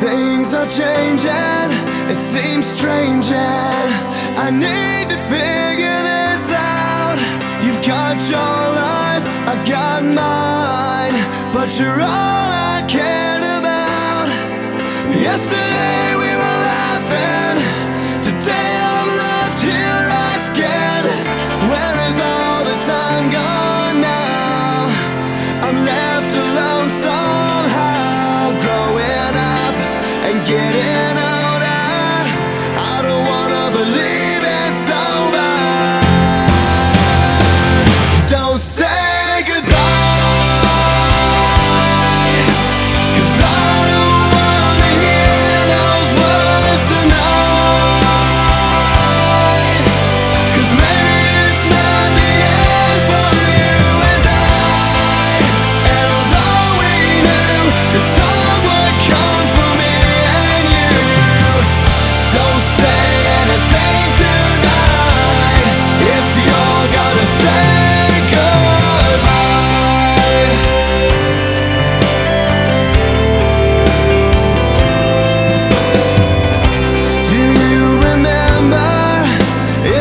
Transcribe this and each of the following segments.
Things are changing, it seems strange, and I need to figure this out. You've got your life, I got mine, but you're all I cared about. Yesterday.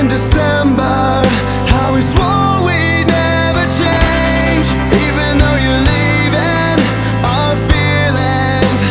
in December. We never change. Even though you're leaving Our feelings